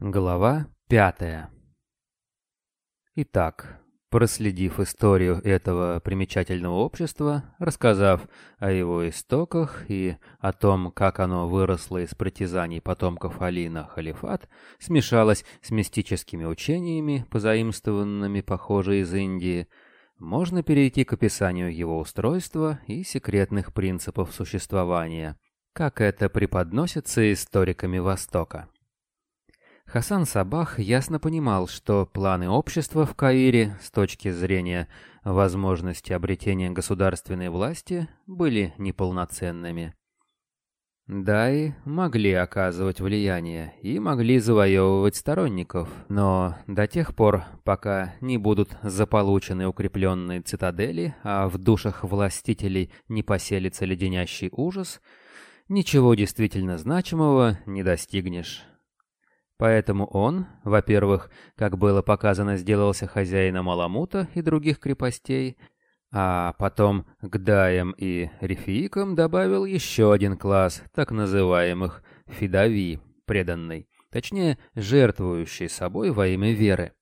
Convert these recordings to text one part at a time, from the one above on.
Глава пятая Итак, проследив историю этого примечательного общества, рассказав о его истоках и о том, как оно выросло из притязаний потомков Али на халифат, смешалось с мистическими учениями, позаимствованными, похоже, из Индии, можно перейти к описанию его устройства и секретных принципов существования, как это преподносится историками Востока. Хасан Сабах ясно понимал, что планы общества в Каире с точки зрения возможности обретения государственной власти были неполноценными. Да и могли оказывать влияние и могли завоевывать сторонников, но до тех пор, пока не будут заполучены укрепленные цитадели, а в душах властителей не поселится леденящий ужас, ничего действительно значимого не достигнешь. Поэтому он, во-первых, как было показано, сделался хозяином Аламута и других крепостей, а потом к Даям и Рефиикам добавил еще один класс, так называемых Фидави, преданный, точнее, жертвующий собой во имя веры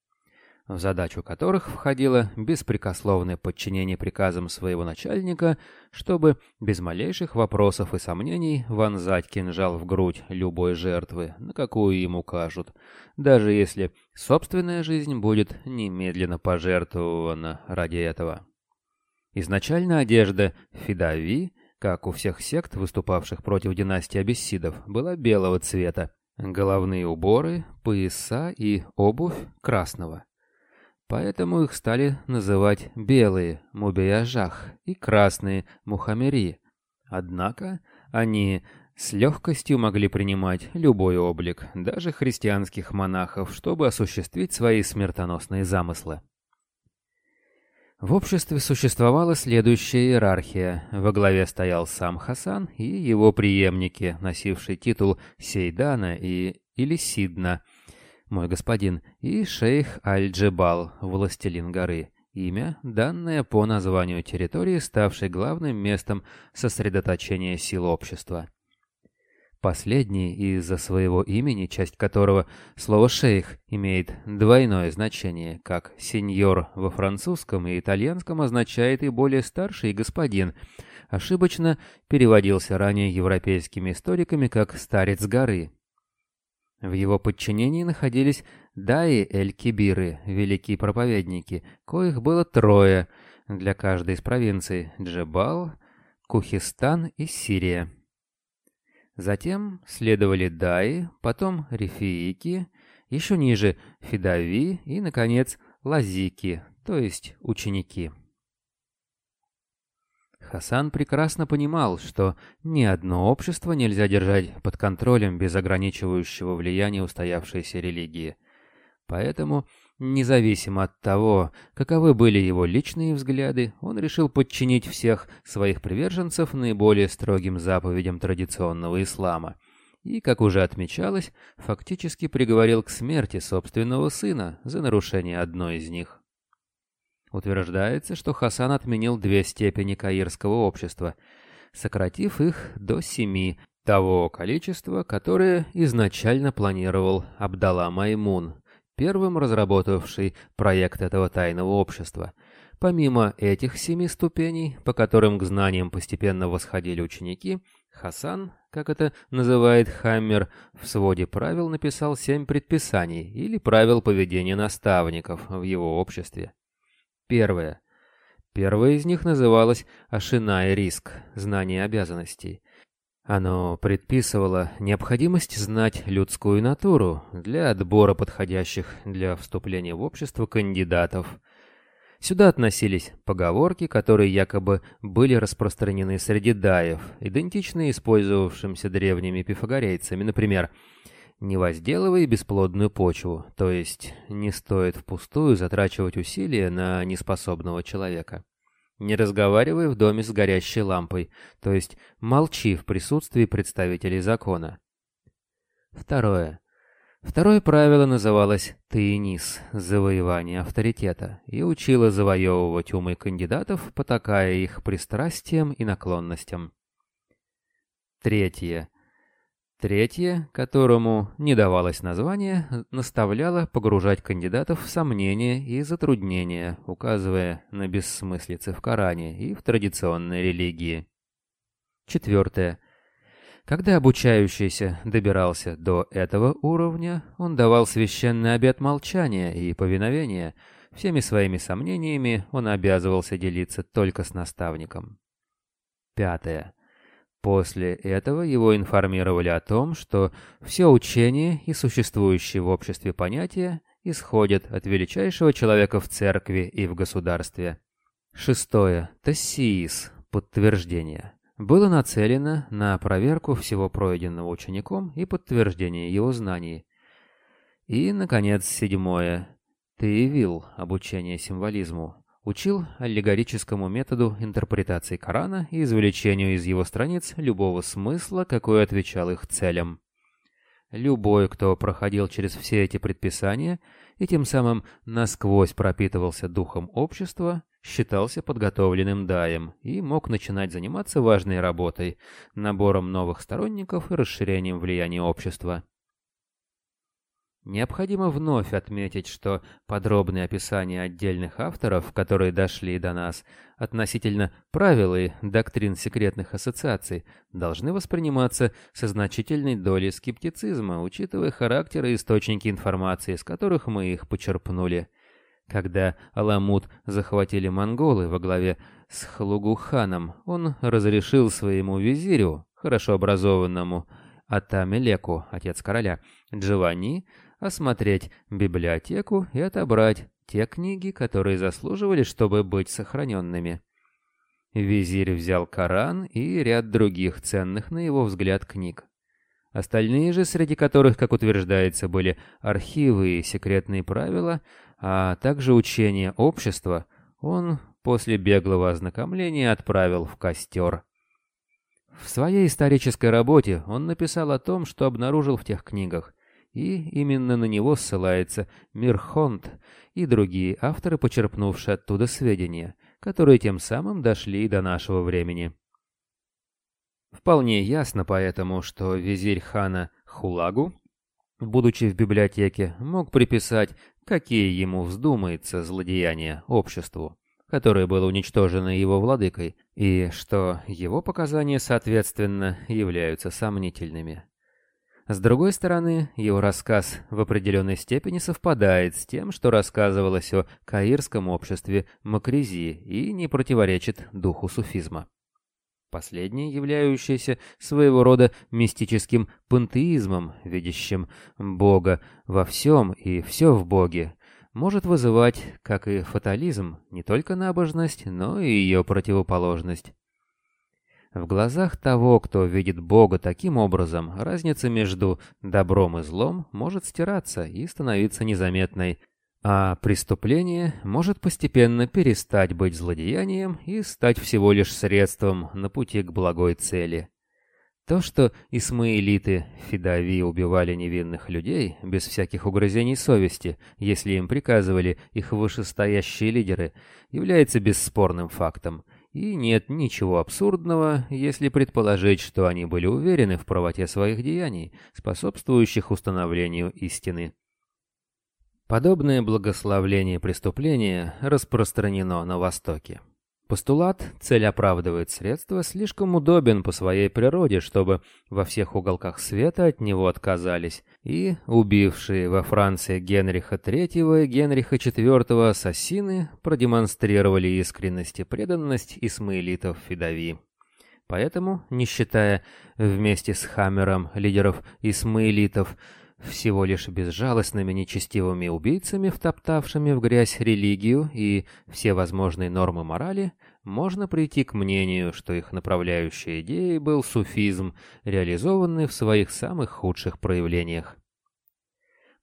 в задачу которых входило беспрекословное подчинение приказам своего начальника, чтобы без малейших вопросов и сомнений вонзать кинжал в грудь любой жертвы, на какую ему кажут, даже если собственная жизнь будет немедленно пожертвована ради этого. Изначально одежда Фидави, как у всех сект, выступавших против династии абиссидов, была белого цвета, головные уборы, пояса и обувь красного. Поэтому их стали называть белые мубияжах и красные мухаммери. Однако они с легкостью могли принимать любой облик, даже христианских монахов, чтобы осуществить свои смертоносные замыслы. В обществе существовала следующая иерархия. Во главе стоял сам Хасан и его преемники, носившие титул Сейдана и или Сидна – мой господин, и шейх Аль-Джебал, властелин горы, имя, данное по названию территории, ставшей главным местом сосредоточения сил общества. Последний из-за своего имени, часть которого слово «шейх» имеет двойное значение, как «сеньор» во французском и итальянском означает и более старший господин, ошибочно переводился ранее европейскими историками как «старец горы», в его подчинении находились Даи Эль-Кибиры, великие проповедники, коих было трое для каждой из провинций – Джебал, Кухистан и Сирия. Затем следовали Даи, потом Рифиики, еще ниже – Фидави и, наконец, Лазики, то есть ученики. Хасан прекрасно понимал, что ни одно общество нельзя держать под контролем без ограничивающего влияния устоявшейся религии. Поэтому, независимо от того, каковы были его личные взгляды, он решил подчинить всех своих приверженцев наиболее строгим заповедям традиционного ислама. И, как уже отмечалось, фактически приговорил к смерти собственного сына за нарушение одной из них. Утверждается, что Хасан отменил две степени каирского общества, сократив их до семи, того количества, которое изначально планировал Абдалла Маймун, первым разработавший проект этого тайного общества. Помимо этих семи ступеней, по которым к знаниям постепенно восходили ученики, Хасан, как это называет Хаммер, в своде правил написал семь предписаний или правил поведения наставников в его обществе. Первое. Первое из них называлось «Ашина риск» — знание обязанностей. Оно предписывало необходимость знать людскую натуру для отбора подходящих для вступления в общество кандидатов. Сюда относились поговорки, которые якобы были распространены среди даев, идентичные использовавшимся древними пифагорейцами, например, «Ашина» Не возделывай бесплодную почву, то есть не стоит впустую затрачивать усилия на неспособного человека. Не разговаривай в доме с горящей лампой, то есть молчи в присутствии представителей закона. Второе. Второе правило называлось «Таинис» — завоевание авторитета, и учило завоевывать умы кандидатов, потакая их пристрастиям и наклонностям. Третье. Третье, которому не давалось название, наставляло погружать кандидатов в сомнения и затруднения, указывая на бессмыслицы в Коране и в традиционной религии. Четвертое. Когда обучающийся добирался до этого уровня, он давал священный обет молчания и повиновения. Всеми своими сомнениями он обязывался делиться только с наставником. Пятое. После этого его информировали о том, что все учения и существующие в обществе понятия исходят от величайшего человека в церкви и в государстве. Шестое. Тассиис. Подтверждение. Было нацелено на проверку всего пройденного учеником и подтверждение его знаний. И, наконец, седьмое. Таевил. Обучение символизму учил аллегорическому методу интерпретации Корана и извлечению из его страниц любого смысла, какой отвечал их целям. Любой, кто проходил через все эти предписания и тем самым насквозь пропитывался духом общества, считался подготовленным даем и мог начинать заниматься важной работой, набором новых сторонников и расширением влияния общества. Необходимо вновь отметить, что подробные описания отдельных авторов, которые дошли до нас, относительно правил и доктрин секретных ассоциаций, должны восприниматься со значительной долей скептицизма, учитывая характер и источники информации, из которых мы их почерпнули. Когда Аламут захватили монголы во главе с Хлугуханом, он разрешил своему визирю, хорошо образованному Атамелеку, отец короля, Джованни, осмотреть библиотеку и отобрать те книги, которые заслуживали, чтобы быть сохраненными. Визирь взял Коран и ряд других ценных, на его взгляд, книг. Остальные же, среди которых, как утверждается, были архивы и секретные правила, а также учения общества, он после беглого ознакомления отправил в костер. В своей исторической работе он написал о том, что обнаружил в тех книгах, и именно на него ссылается Мирхонд и другие авторы, почерпнувшие оттуда сведения, которые тем самым дошли до нашего времени. Вполне ясно поэтому, что визирь хана Хулагу, будучи в библиотеке, мог приписать, какие ему вздумается злодеяния обществу, которое было уничтожено его владыкой, и что его показания, соответственно, являются сомнительными. С другой стороны, его рассказ в определенной степени совпадает с тем, что рассказывалось о каирском обществе Макризи и не противоречит духу суфизма. Последнее, являющееся своего рода мистическим пантеизмом, видящим Бога во всем и все в Боге, может вызывать, как и фатализм, не только набожность, но и ее противоположность. В глазах того, кто видит Бога таким образом, разница между добром и злом может стираться и становиться незаметной, а преступление может постепенно перестать быть злодеянием и стать всего лишь средством на пути к благой цели. То, что исмаилиты Фидави убивали невинных людей без всяких угрызений совести, если им приказывали их вышестоящие лидеры, является бесспорным фактом – и нет ничего абсурдного, если предположить, что они были уверены в правоте своих деяний, способствующих установлению истины. Подобное благословление преступления распространено на Востоке. Постулат «цель оправдывает средства» слишком удобен по своей природе, чтобы во всех уголках света от него отказались, и убившие во Франции Генриха III и Генриха IV ассасины продемонстрировали искренность и преданность исмаилитов Федави. Поэтому, не считая вместе с Хаммером лидеров исмаилитов, всего лишь безжалостными нечестивыми убийцами, втоптавшими в грязь религию и все возможные нормы морали, можно прийти к мнению, что их направляющей идеей был суфизм, реализованный в своих самых худших проявлениях.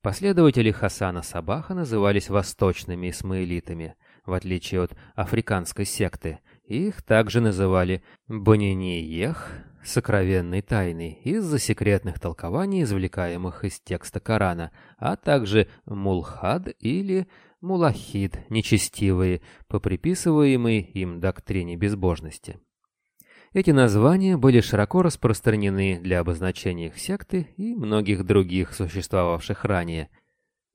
Последователи Хасана Сабаха назывались восточными исмаилитами, в отличие от африканской секты. Их также называли Баниниех, сокровенной тайной, из-за секретных толкований, извлекаемых из текста Корана, а также Мулхад или Мулахид, нечестивые, по приписываемой им доктрине безбожности. Эти названия были широко распространены для обозначения их секты и многих других существовавших ранее.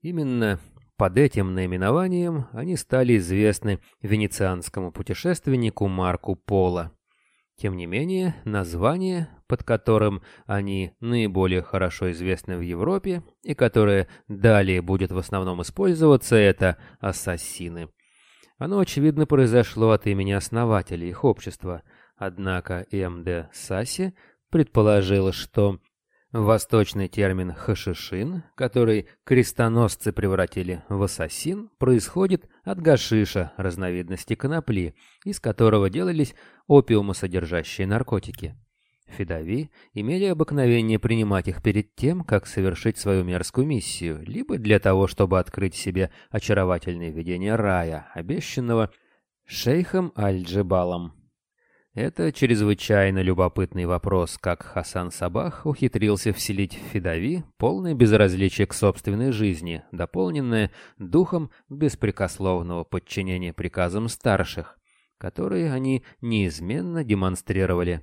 Именно под этим наименованием они стали известны венецианскому путешественнику Марку Поло. Тем не менее, название, под которым они наиболее хорошо известны в Европе и которое далее будет в основном использоваться, это «ассасины». Оно, очевидно, произошло от имени основателя их общества, однако М.Д. Сасси предположил, что Восточный термин «хашишин», который крестоносцы превратили в ассасин, происходит от гашиша, разновидности конопли, из которого делались опиумосодержащие наркотики. Фидави имели обыкновение принимать их перед тем, как совершить свою мерзкую миссию, либо для того, чтобы открыть себе очаровательное видение рая, обещанного шейхом Аль-Джебалом. Это чрезвычайно любопытный вопрос, как Хасан Сабах ухитрился вселить в Фидави полное безразличие к собственной жизни, дополненное духом беспрекословного подчинения приказам старших, которые они неизменно демонстрировали.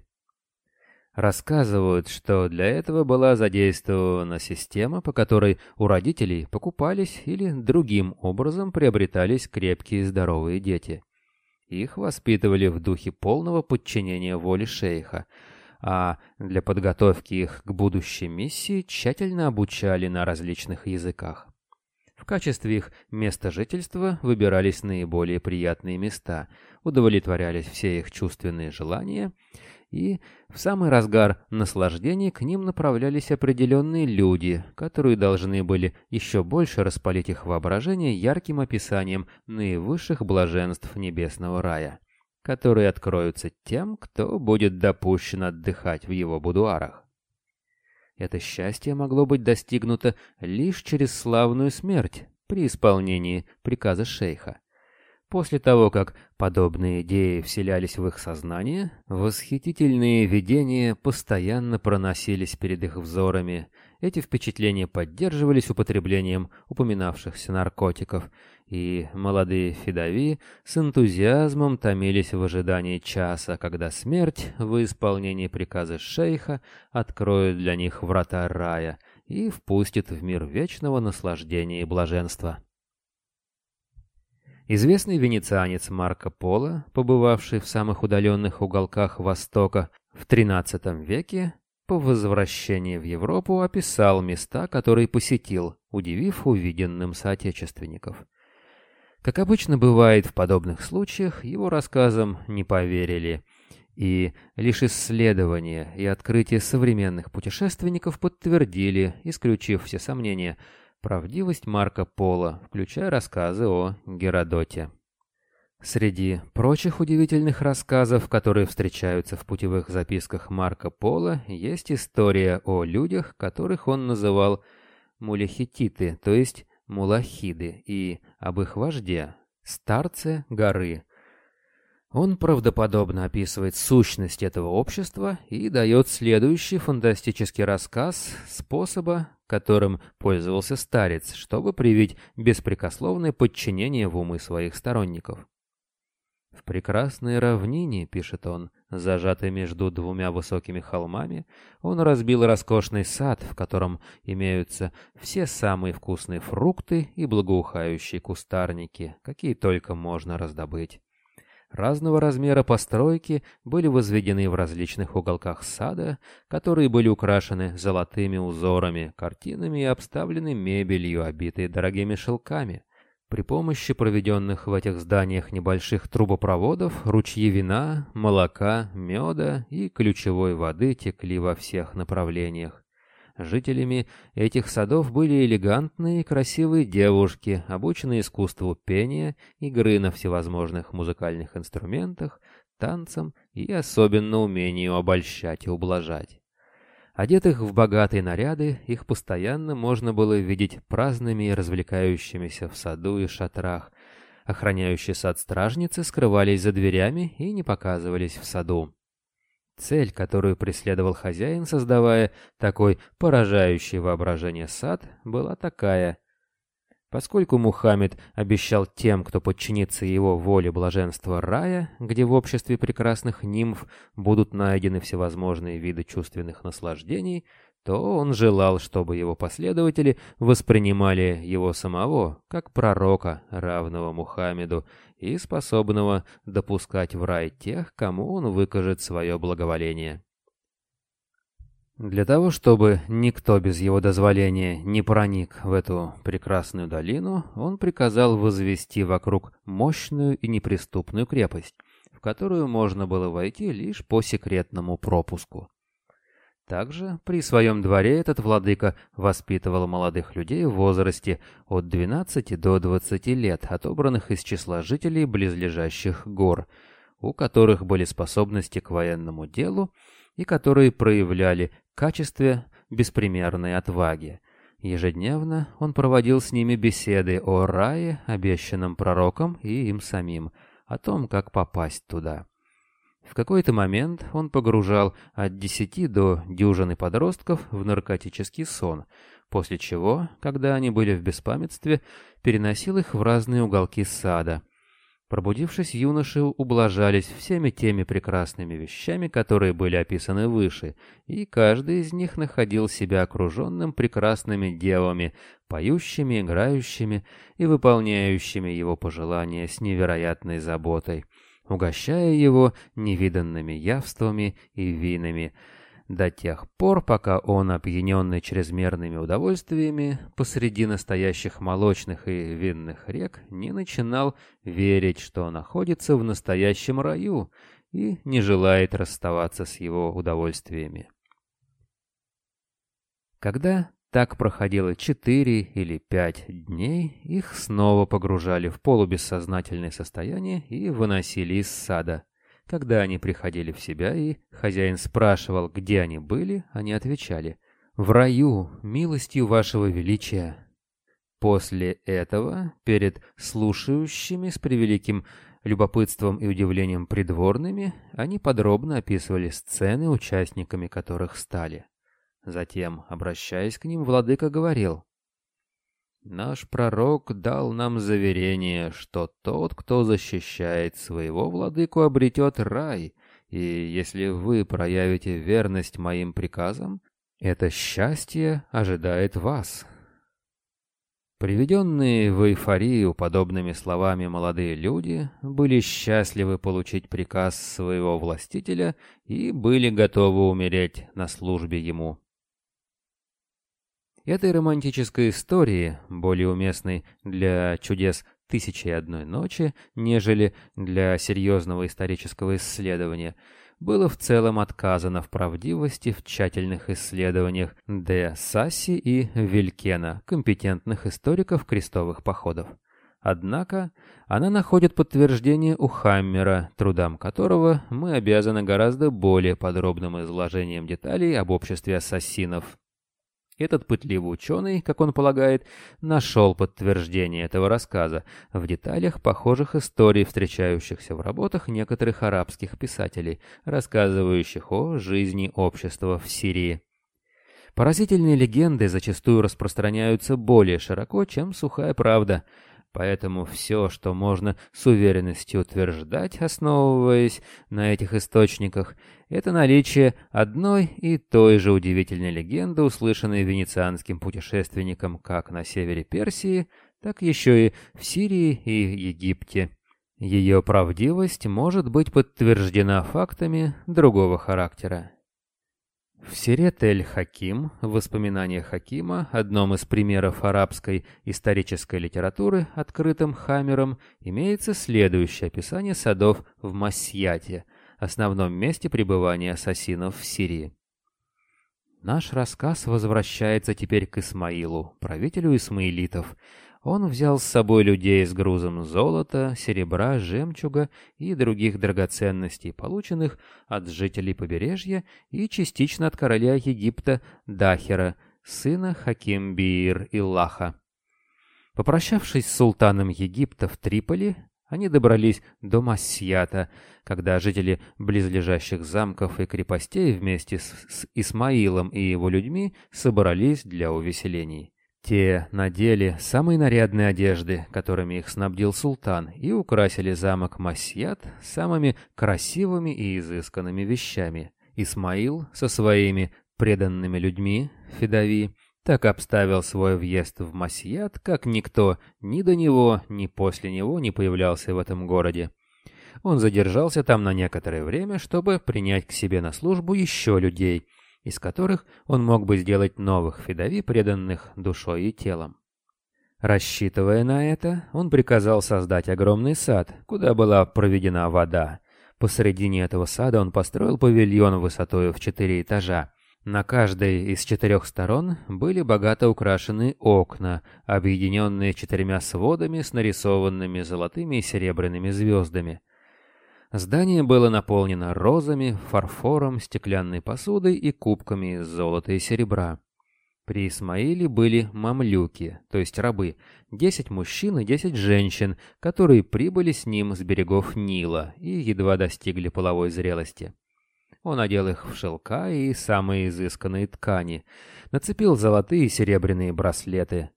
Рассказывают, что для этого была задействована система, по которой у родителей покупались или другим образом приобретались крепкие здоровые дети. Их воспитывали в духе полного подчинения воле шейха, а для подготовки их к будущей миссии тщательно обучали на различных языках. В качестве их места жительства выбирались наиболее приятные места, удовлетворялись все их чувственные желания – и в самый разгар наслаждений к ним направлялись определенные люди, которые должны были еще больше распалить их воображение ярким описанием наивысших блаженств небесного рая, которые откроются тем, кто будет допущен отдыхать в его будуарах. Это счастье могло быть достигнуто лишь через славную смерть при исполнении приказа шейха. После того, как подобные идеи вселялись в их сознание, восхитительные видения постоянно проносились перед их взорами. Эти впечатления поддерживались употреблением упоминавшихся наркотиков, и молодые фидави с энтузиазмом томились в ожидании часа, когда смерть в исполнении приказа шейха откроет для них врата рая и впустит в мир вечного наслаждения и блаженства. Известный венецианец Марко Поло, побывавший в самых удаленных уголках Востока в XIII веке, по возвращении в Европу описал места, которые посетил, удивив увиденным соотечественников. Как обычно бывает в подобных случаях, его рассказам не поверили, и лишь исследования и открытия современных путешественников подтвердили, исключив все сомнения, правдивость Марка Пола, включая рассказы о Геродоте. Среди прочих удивительных рассказов, которые встречаются в путевых записках Марка Пола, есть история о людях, которых он называл мулехититы, то есть мулахиды, и об их вожде, старце горы. Он правдоподобно описывает сущность этого общества и дает следующий фантастический рассказ способа, которым пользовался старец, чтобы привить беспрекословное подчинение в умы своих сторонников. В прекрасной равнине, пишет он, зажатой между двумя высокими холмами, он разбил роскошный сад, в котором имеются все самые вкусные фрукты и благоухающие кустарники, какие только можно раздобыть. Разного размера постройки были возведены в различных уголках сада, которые были украшены золотыми узорами, картинами и обставлены мебелью, обитой дорогими шелками. При помощи проведенных в этих зданиях небольших трубопроводов ручьи вина, молока, меда и ключевой воды текли во всех направлениях. Жителями этих садов были элегантные и красивые девушки, обученные искусству пения, игры на всевозможных музыкальных инструментах, танцам и особенно умению обольщать и ублажать. Одетых в богатые наряды, их постоянно можно было видеть праздными и развлекающимися в саду и шатрах. Охраняющие сад стражницы скрывались за дверями и не показывались в саду. Цель, которую преследовал хозяин, создавая такой поражающий воображение сад, была такая. Поскольку Мухаммед обещал тем, кто подчинится его воле блаженства рая, где в обществе прекрасных нимф будут найдены всевозможные виды чувственных наслаждений, то он желал, чтобы его последователи воспринимали его самого как пророка, равного Мухаммеду, и способного допускать в рай тех, кому он выкажет свое благоволение. Для того, чтобы никто без его дозволения не проник в эту прекрасную долину, он приказал возвести вокруг мощную и неприступную крепость, в которую можно было войти лишь по секретному пропуску. Также при своем дворе этот владыка воспитывал молодых людей в возрасте от 12 до 20 лет, отобранных из числа жителей близлежащих гор, у которых были способности к военному делу и которые проявляли качестве беспримерной отваги. Ежедневно он проводил с ними беседы о рае, обещанном пророком и им самим, о том, как попасть туда. В какой-то момент он погружал от десяти до дюжины подростков в наркотический сон, после чего, когда они были в беспамятстве, переносил их в разные уголки сада – Пробудившись, юноши ублажались всеми теми прекрасными вещами, которые были описаны выше, и каждый из них находил себя окруженным прекрасными девами, поющими, играющими и выполняющими его пожелания с невероятной заботой, угощая его невиданными явствами и винами, до тех пор, пока он, опьяненный чрезмерными удовольствиями, посреди настоящих молочных и винных рек, не начинал верить, что находится в настоящем раю и не желает расставаться с его удовольствиями. Когда так проходило четыре или пять дней, их снова погружали в полубессознательное состояние и выносили из сада – когда они приходили в себя и хозяин спрашивал, где они были, они отвечали «В раю, милостью вашего величия». После этого, перед слушающими с превеликим любопытством и удивлением придворными, они подробно описывали сцены, участниками которых стали. Затем, обращаясь к ним, владыка говорил Наш пророк дал нам заверение, что тот, кто защищает своего владыку, обретет рай, и если вы проявите верность моим приказам, это счастье ожидает вас. Приведенные в эйфорию подобными словами молодые люди были счастливы получить приказ своего властителя и были готовы умереть на службе ему. Этой романтической истории, более уместной для чудес «Тысячи и одной ночи», нежели для серьезного исторического исследования, было в целом отказано в правдивости в тщательных исследованиях Де Сасси и Вилькена, компетентных историков крестовых походов. Однако она находит подтверждение у Хаммера, трудам которого мы обязаны гораздо более подробным изложением деталей об обществе ассасинов. Этот пытливый ученый, как он полагает, нашел подтверждение этого рассказа в деталях похожих историй, встречающихся в работах некоторых арабских писателей, рассказывающих о жизни общества в Сирии. Поразительные легенды зачастую распространяются более широко, чем сухая правда – Поэтому все, что можно с уверенностью утверждать, основываясь на этих источниках, это египте одной и той же удивительной легенды, услышанной венецианским путешественником как на севере Персии, так еще и в Сирии и Египте. Ее правдивость может быть подтверждена фактами другого характера. В Сирет эль-Хаким, в воспоминаниях Хакима, одном из примеров арабской исторической литературы, открытым Хамером, имеется следующее описание садов в Масьяте, основном месте пребывания ассасинов в Сирии. Наш рассказ возвращается теперь к Исмаилу, правителю исмаилитов, он взял с собой людей с грузом золота, серебра, жемчуга и других драгоценностей, полученных от жителей побережья и частично от короля Египта Дахера, сына Хакимбир Иллаха. Попрощавшись с султаном Египта в Триполи, они добрались до Массията, когда жители близлежащих замков и крепостей вместе с Исмаилом и его людьми собрались для увеселений. Те надели самые нарядные одежды, которыми их снабдил султан, и украсили замок Масьят самыми красивыми и изысканными вещами. Исмаил со своими преданными людьми, Федави, так обставил свой въезд в Масьят, как никто ни до него, ни после него не появлялся в этом городе. Он задержался там на некоторое время, чтобы принять к себе на службу еще людей, из которых он мог бы сделать новых федави, преданных душой и телом. Рассчитывая на это, он приказал создать огромный сад, куда была проведена вода. Посредине этого сада он построил павильон высотой в четыре этажа. На каждой из четырех сторон были богато украшены окна, объединенные четырьмя сводами с нарисованными золотыми и серебряными звездами. Здание было наполнено розами, фарфором, стеклянной посудой и кубками из золота и серебра. При Исмаиле были мамлюки, то есть рабы, десять мужчин и десять женщин, которые прибыли с ним с берегов Нила и едва достигли половой зрелости. Он одел их в шелка и самые изысканные ткани, нацепил золотые и серебряные браслеты,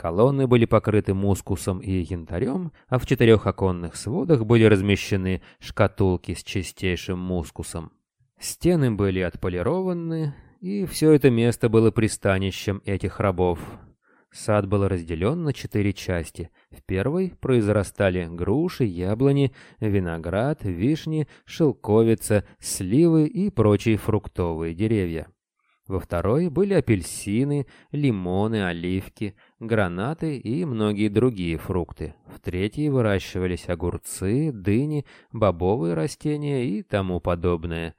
Колонны были покрыты мускусом и янтарем, а в четырех оконных сводах были размещены шкатулки с чистейшим мускусом. Стены были отполированы, и все это место было пристанищем этих рабов. Сад был разделен на четыре части. В первой произрастали груши, яблони, виноград, вишни, шелковица, сливы и прочие фруктовые деревья. Во второй были апельсины, лимоны, оливки, гранаты и многие другие фрукты. В третьей выращивались огурцы, дыни, бобовые растения и тому подобное.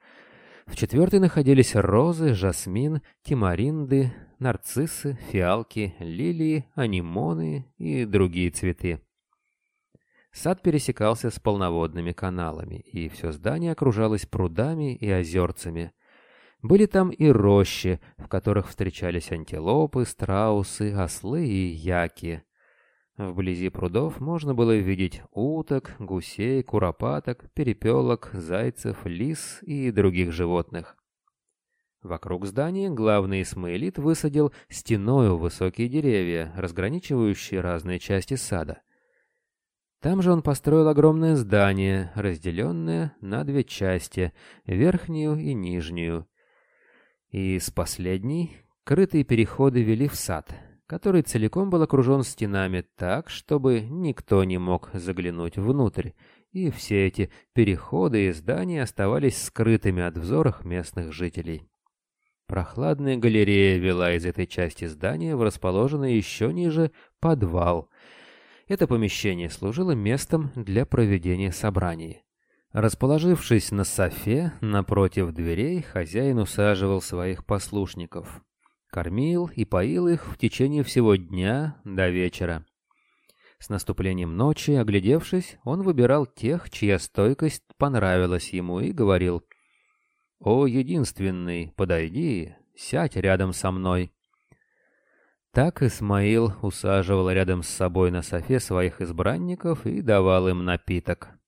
В четвертой находились розы, жасмин, тимаринды, нарциссы, фиалки, лилии, анимоны и другие цветы. Сад пересекался с полноводными каналами, и все здание окружалось прудами и озерцами – были там и рощи, в которых встречались антилопы, страусы, ослы и яки. Вблизи прудов можно было видеть уток, гусей, куропаток, перепелок, зайцев, лис и других животных. Вокруг здания главный Исмаилит высадил стеною высокие деревья, разграничивающие разные части сада. Там же он построил огромное здание, разделенное на две части, верхнюю и нижнюю. И с последней крытые переходы вели в сад, который целиком был окружен стенами так, чтобы никто не мог заглянуть внутрь, и все эти переходы и здания оставались скрытыми от взоров местных жителей. Прохладная галерея вела из этой части здания в расположенный еще ниже подвал. Это помещение служило местом для проведения собраний. Расположившись на софе напротив дверей, хозяин усаживал своих послушников. Кормил и поил их в течение всего дня до вечера. С наступлением ночи, оглядевшись, он выбирал тех, чья стойкость понравилась ему, и говорил «О, единственный, подойди, сядь рядом со мной». Так Исмаил усаживал рядом с собой на софе своих избранников и давал им напиток.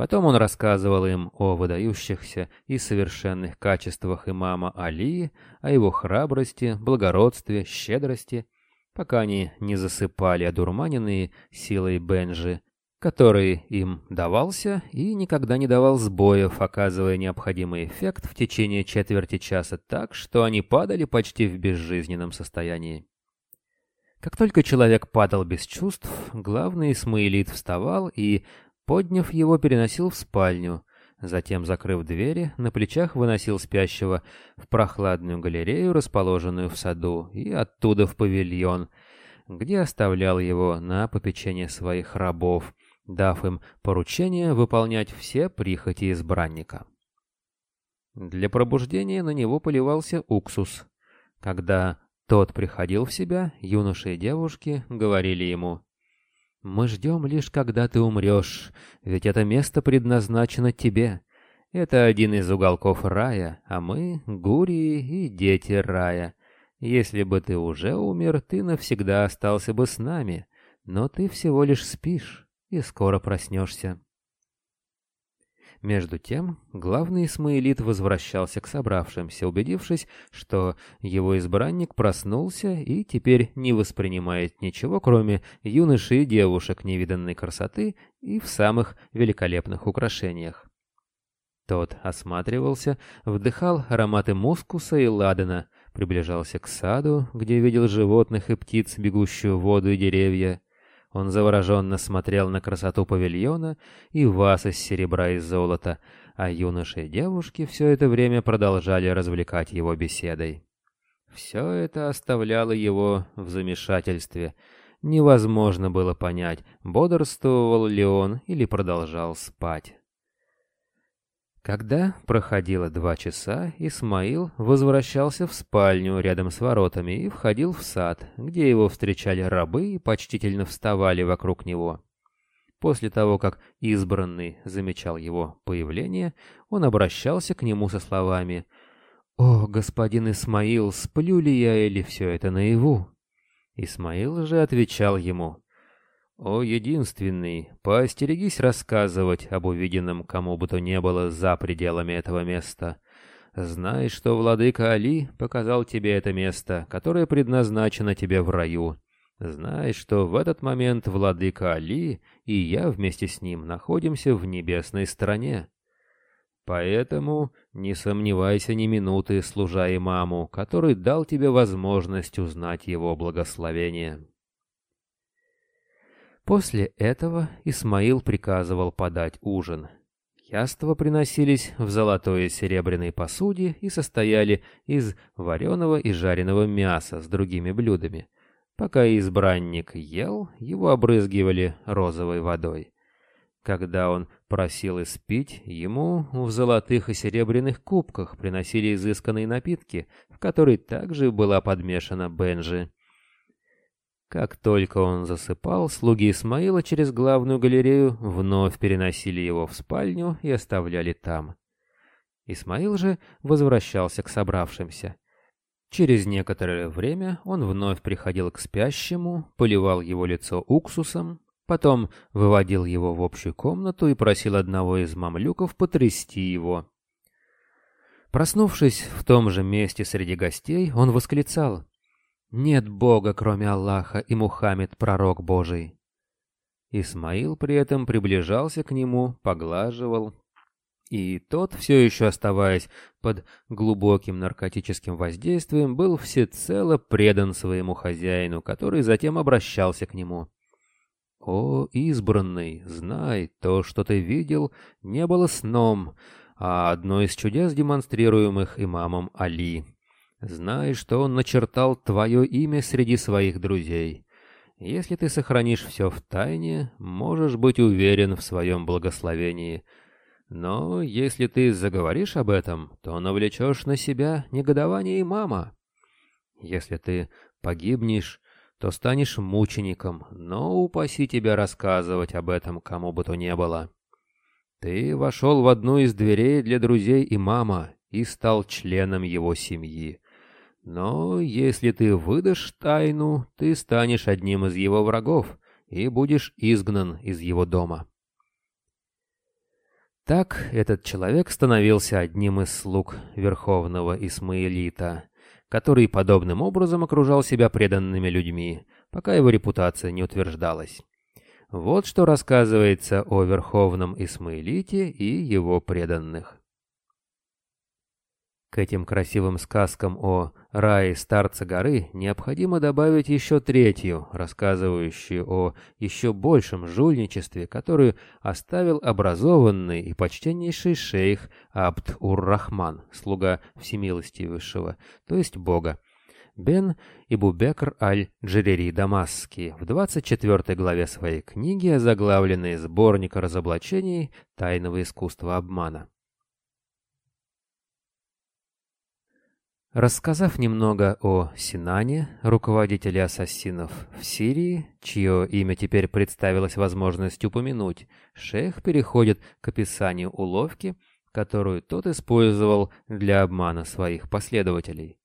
Потом он рассказывал им о выдающихся и совершенных качествах имама Али, о его храбрости, благородстве, щедрости, пока они не засыпали одурманенные силой Бенжи, который им давался и никогда не давал сбоев, оказывая необходимый эффект в течение четверти часа так, что они падали почти в безжизненном состоянии. Как только человек падал без чувств, главный Исмаилит вставал и, Подняв его, переносил в спальню, затем, закрыв двери, на плечах выносил спящего в прохладную галерею, расположенную в саду, и оттуда в павильон, где оставлял его на попечение своих рабов, дав им поручение выполнять все прихоти избранника. Для пробуждения на него поливался уксус. Когда тот приходил в себя, юноши и девушки говорили ему мы ждем лишь, когда ты умрешь, ведь это место предназначено тебе. Это один из уголков рая, а мы — гурии и дети рая. Если бы ты уже умер, ты навсегда остался бы с нами, но ты всего лишь спишь и скоро проснешься. Между тем, главный Исмаилит возвращался к собравшимся, убедившись, что его избранник проснулся и теперь не воспринимает ничего, кроме юношей и девушек невиданной красоты и в самых великолепных украшениях. Тот осматривался, вдыхал ароматы мускуса и ладана, приближался к саду, где видел животных и птиц, бегущую воду и деревья, он завороженно смотрел на красоту павильона и ваз из серебра и золота, а юноши и девушки все это время продолжали развлекать его беседой. Все это оставляло его в замешательстве. Невозможно было понять, бодрствовал ли он или продолжал спать. Когда проходило два часа, Исмаил возвращался в спальню рядом с воротами и входил в сад, где его встречали рабы и почтительно вставали вокруг него. После того, как избранный замечал его появление, он обращался к нему со словами «О, господин Исмаил, сплю ли я или все это наяву?» Исмаил же отвечал ему «О, единственный, поостерегись рассказывать об увиденном кому бы то ни было за пределами этого места. Знай, что владыка Али показал тебе это место, которое предназначено тебе в раю. Знай, что в этот момент владыка Али и я вместе с ним находимся в небесной стране. Поэтому не сомневайся ни минуты, служа имаму, который дал тебе возможность узнать его благословение». После этого Исмаил приказывал подать ужин. Яства приносились в золотой и серебряной посуде и состояли из вареного и жареного мяса с другими блюдами. Пока избранник ел, его обрызгивали розовой водой. Когда он просил испить, ему в золотых и серебряных кубках приносили изысканные напитки, в которые также была подмешана бенжи. Как только он засыпал, слуги Исмаила через главную галерею вновь переносили его в спальню и оставляли там. Исмаил же возвращался к собравшимся. Через некоторое время он вновь приходил к спящему, поливал его лицо уксусом, потом выводил его в общую комнату и просил одного из мамлюков потрясти его. Проснувшись в том же месте среди гостей, он восклицал нет Бога, кроме Аллаха, и Мухаммед — пророк Божий. Исмаил при этом приближался к нему, поглаживал, и тот, все еще оставаясь под глубоким наркотическим воздействием, был всецело предан своему хозяину, который затем обращался к нему. «О, избранный, знай, то, что ты видел, не было сном, а одно из чудес, демонстрируемых имамом Али». Знай, что он начертал твое имя среди своих друзей. Если ты сохранишь все в тайне, можешь быть уверен в своем благословении. Но если ты заговоришь об этом, то навлечешь на себя негодование имама. Если ты погибнешь, то станешь мучеником, но упаси тебя рассказывать об этом кому бы то ни было. Ты вошел в одну из дверей для друзей имама и стал членом его семьи. Но если ты выдашь тайну, ты станешь одним из его врагов и будешь изгнан из его дома. Так этот человек становился одним из слуг Верховного Исмаилита, который подобным образом окружал себя преданными людьми, пока его репутация не утверждалась. Вот что рассказывается о Верховном Исмаилите и его преданных. К этим красивым сказкам о рае старца горы необходимо добавить еще третью, рассказывающую о еще большем жульничестве, которую оставил образованный и почтеннейший шейх Абд-ур-Рахман, слуга всемилостивейшего, то есть Бога. Бен Ибубекр аль-Джерери Дамасский в 24 главе своей книги, озаглавленной «Сборник разоблачений тайного искусства обмана». Рассказав немного о Синане, руководителе ассасинов в Сирии, чье имя теперь представилось возможность упомянуть, шейх переходит к описанию уловки, которую тот использовал для обмана своих последователей.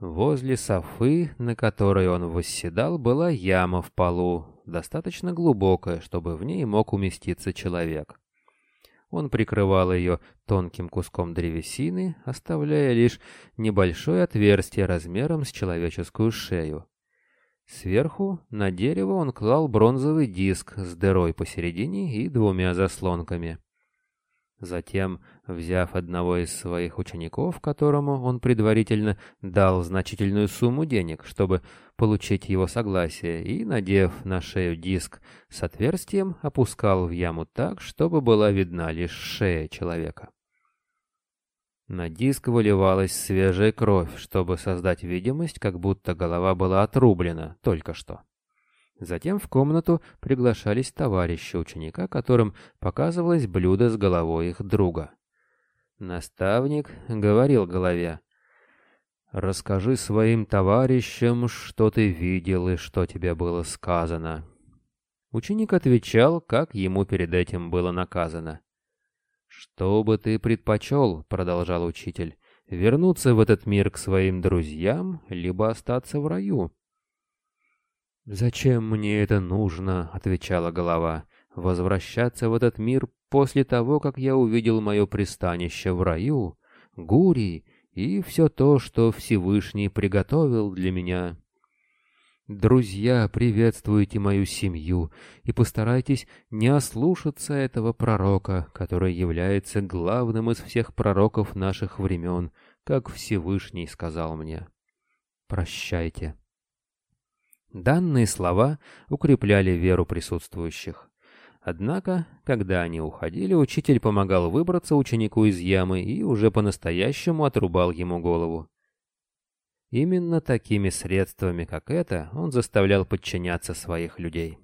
Возле софы, на которой он восседал, была яма в полу, достаточно глубокая, чтобы в ней мог уместиться человек. Он прикрывал ее тонким куском древесины, оставляя лишь небольшое отверстие размером с человеческую шею. Сверху на дерево он клал бронзовый диск с дырой посередине и двумя заслонками. Затем, взяв одного из своих учеников, которому он предварительно дал значительную сумму денег, чтобы получить его согласие, и, надев на шею диск с отверстием, опускал в яму так, чтобы была видна лишь шея человека. На диск выливалась свежая кровь, чтобы создать видимость, как будто голова была отрублена только что. Затем в комнату приглашались товарищи ученика, которым показывалось блюдо с головой их друга. Наставник говорил голове, «Расскажи своим товарищам, что ты видел и что тебе было сказано». Ученик отвечал, как ему перед этим было наказано. «Что бы ты предпочел, — продолжал учитель, — вернуться в этот мир к своим друзьям, либо остаться в раю?» «Зачем мне это нужно?» — отвечала голова. «Возвращаться в этот мир после того, как я увидел мое пристанище в раю, Гури и все то, что Всевышний приготовил для меня». Друзья, приветствуйте мою семью и постарайтесь не ослушаться этого пророка, который является главным из всех пророков наших времен, как Всевышний сказал мне. Прощайте. Данные слова укрепляли веру присутствующих. Однако, когда они уходили, учитель помогал выбраться ученику из ямы и уже по-настоящему отрубал ему голову. Именно такими средствами, как это, он заставлял подчиняться своих людей.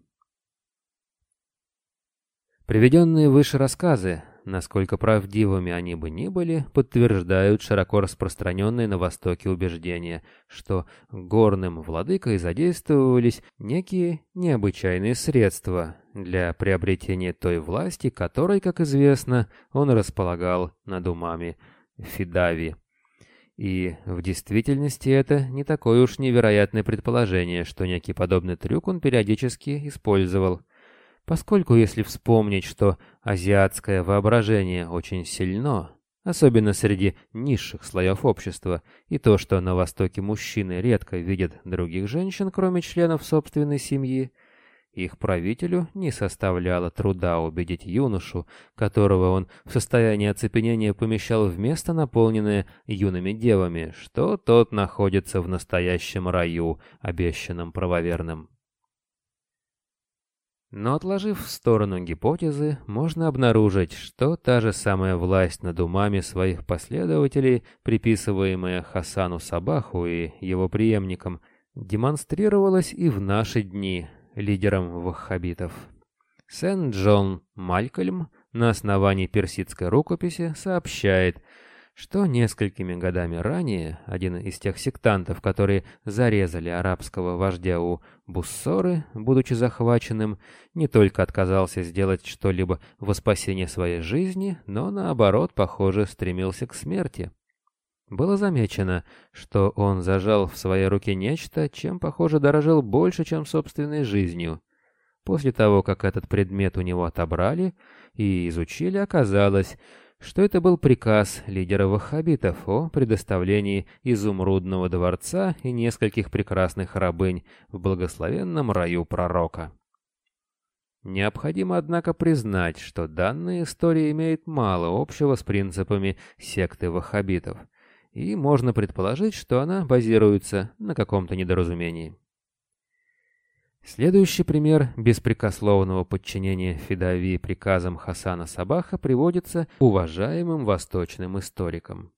Приведенные выше рассказы насколько правдивыми они бы ни были, подтверждают широко распространенные на Востоке убеждения, что горным владыкой задействовались некие необычайные средства для приобретения той власти, которой, как известно, он располагал над умами Фидави. И в действительности это не такое уж невероятное предположение, что некий подобный трюк он периодически использовал – Поскольку если вспомнить, что азиатское воображение очень сильно, особенно среди низших слоев общества, и то, что на Востоке мужчины редко видят других женщин, кроме членов собственной семьи, их правителю не составляло труда убедить юношу, которого он в состоянии оцепенения помещал в место, наполненное юными девами, что тот находится в настоящем раю, обещанном правоверным. Но отложив в сторону гипотезы, можно обнаружить, что та же самая власть над умами своих последователей, приписываемая Хасану Сабаху и его преемникам, демонстрировалась и в наши дни лидерам ваххабитов. Сент-Джон Малькольм на основании персидской рукописи сообщает, что несколькими годами ранее один из тех сектантов, которые зарезали арабского вождя у Буссоры, будучи захваченным, не только отказался сделать что-либо во спасение своей жизни, но наоборот, похоже, стремился к смерти. Было замечено, что он зажал в своей руке нечто, чем, похоже, дорожил больше, чем собственной жизнью. После того, как этот предмет у него отобрали и изучили, оказалось, что это был приказ лидера ваххабитов о предоставлении изумрудного дворца и нескольких прекрасных рабынь в благословенном раю пророка. Необходимо, однако, признать, что данная история имеет мало общего с принципами секты ваххабитов, и можно предположить, что она базируется на каком-то недоразумении. Следующий пример беспрекословного подчинения Федави приказам Хасана Сабаха приводится уважаемым восточным историкам.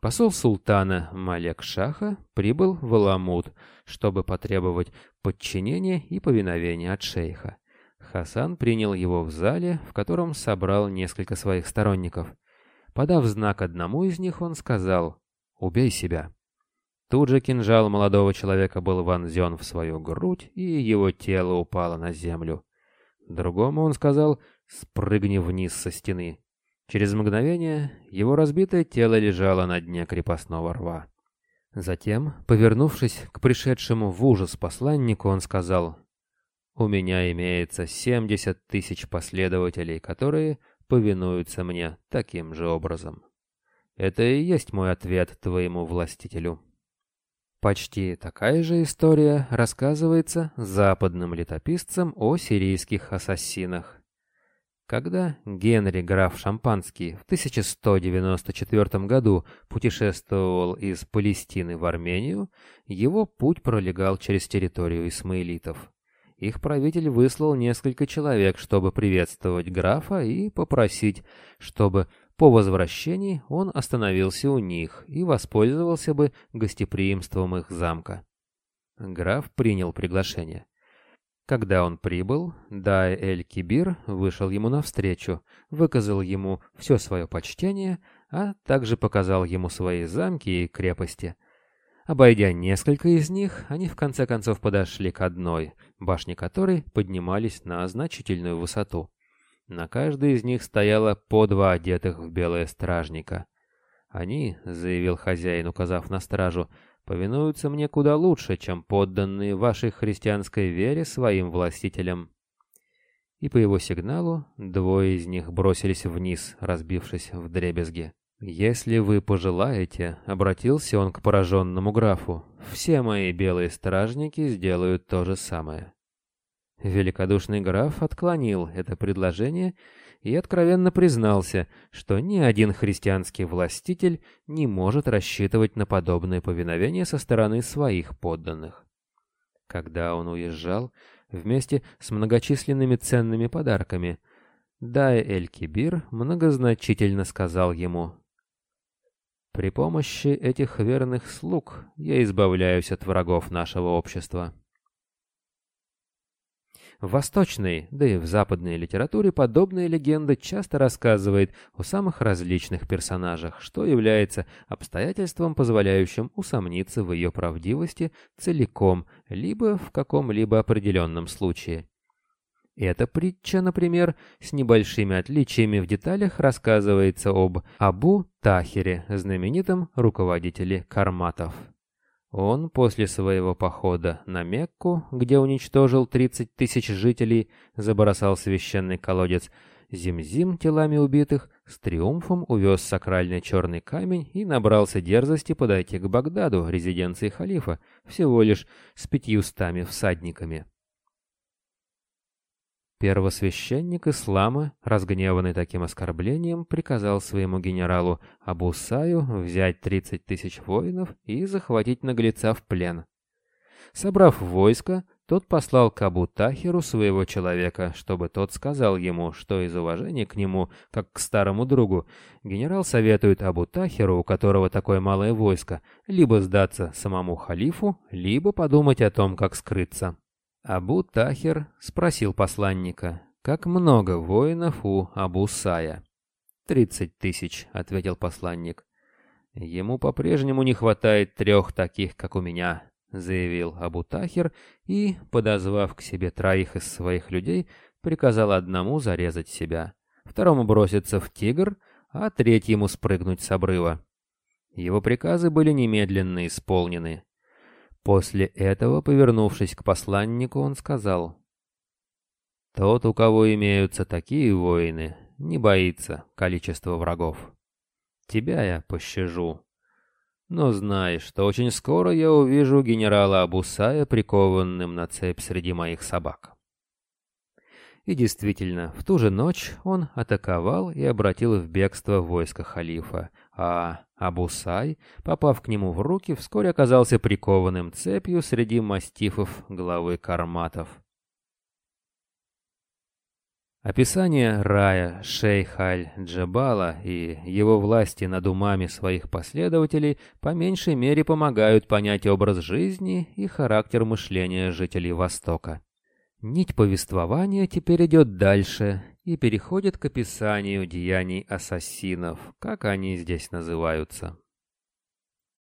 Посол султана Малек Шаха прибыл в Аламут, чтобы потребовать подчинения и повиновения от шейха. Хасан принял его в зале, в котором собрал несколько своих сторонников. Подав знак одному из них, он сказал «Убей себя». Тут же кинжал молодого человека был вонзен в свою грудь, и его тело упало на землю. Другому он сказал «спрыгни вниз со стены». Через мгновение его разбитое тело лежало на дне крепостного рва. Затем, повернувшись к пришедшему в ужас посланнику, он сказал «У меня имеется семьдесят тысяч последователей, которые повинуются мне таким же образом. Это и есть мой ответ твоему властителю. Почти такая же история рассказывается западным летописцам о сирийских ассасинах. Когда Генри граф Шампанский в 1194 году путешествовал из Палестины в Армению, его путь пролегал через территорию исмаилитов. Их правитель выслал несколько человек, чтобы приветствовать графа и попросить, чтобы по возвращении он остановился у них и воспользовался бы гостеприимством их замка. Граф принял приглашение. Когда он прибыл, Дай-эль-Кибир вышел ему навстречу, выказал ему все свое почтение, а также показал ему свои замки и крепости. Обойдя несколько из них, они в конце концов подошли к одной, башни которой поднимались на значительную высоту. На каждой из них стояло по два одетых в белое стражника. Они, заявил хозяин, указав на стражу, — повинуются мне куда лучше, чем подданные вашей христианской вере своим властителям. И по его сигналу двое из них бросились вниз, разбившись в дребезги. «Если вы пожелаете», — обратился он к пораженному графу, — «все мои белые стражники сделают то же самое». Великодушный граф отклонил это предложение и откровенно признался, что ни один христианский властитель не может рассчитывать на подобное повиновение со стороны своих подданных. Когда он уезжал, вместе с многочисленными ценными подарками, Дай Эль-Кибир многозначительно сказал ему «При помощи этих верных слуг я избавляюсь от врагов нашего общества». В восточной, да и в западной литературе подобная легенда часто рассказывает о самых различных персонажах, что является обстоятельством, позволяющим усомниться в ее правдивости целиком, либо в каком-либо определенном случае. Эта притча, например, с небольшими отличиями в деталях рассказывается об Абу Тахире, знаменитом руководителе карматов. Он после своего похода на Мекку, где уничтожил 30 тысяч жителей, забросал священный колодец Зимзим телами убитых, с триумфом увез сакральный черный камень и набрался дерзости подойти к Багдаду, резиденции халифа, всего лишь с пятьюстами всадниками. Первосвященник ислама, разгневанный таким оскорблением, приказал своему генералу Абусаю взять 30 тысяч воинов и захватить наглеца в плен. Собрав войско, тот послал к Абу Тахиру своего человека, чтобы тот сказал ему, что из уважения к нему, как к старому другу, генерал советует Абу Тахиру, у которого такое малое войско, либо сдаться самому халифу, либо подумать о том, как скрыться. Абу Тахир спросил посланника, как много воинов у Абу Сая. «Тридцать тысяч», — ответил посланник. «Ему по-прежнему не хватает трех таких, как у меня», — заявил Абу Тахир и, подозвав к себе троих из своих людей, приказал одному зарезать себя, второму броситься в тигр, а третьему спрыгнуть с обрыва. Его приказы были немедленно исполнены. После этого, повернувшись к посланнику, он сказал, «Тот, у кого имеются такие воины, не боится количества врагов. Тебя я пощажу. Но знай, что очень скоро я увижу генерала Абусая прикованным на цепь среди моих собак». И действительно, в ту же ночь он атаковал и обратил в бегство войско халифа, а Абусай, попав к нему в руки, вскоре оказался прикованным цепью среди мастифов главы карматов. Описание рая шейха джабала и его власти над умами своих последователей по меньшей мере помогают понять образ жизни и характер мышления жителей Востока. Нить повествования теперь идет дальше и переходит к описанию деяний ассасинов, как они здесь называются.